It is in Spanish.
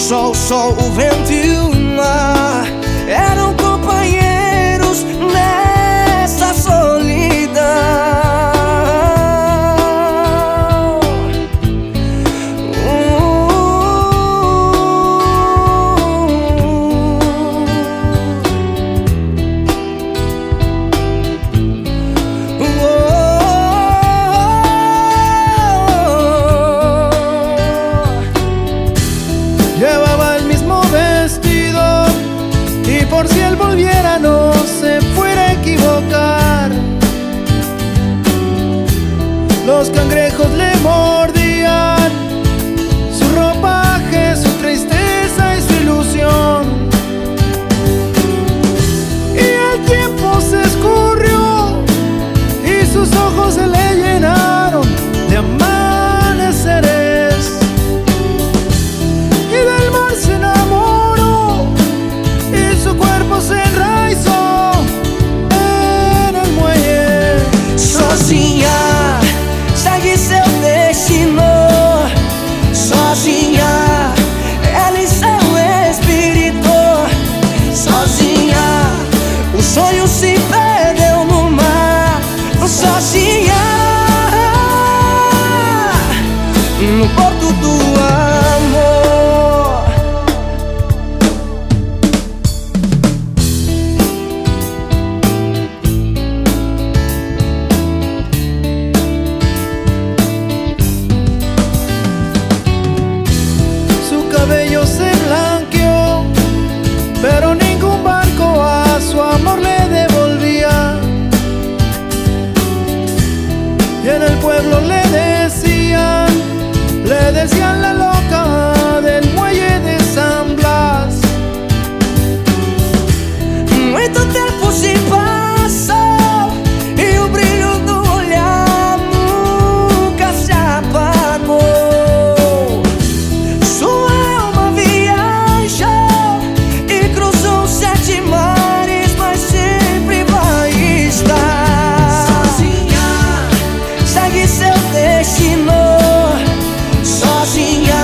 Sol, o sol, o vento e o mar. Eram él volviera no se fuera a equivocar. Los cangrejos le mordieron. por destinou sozinha.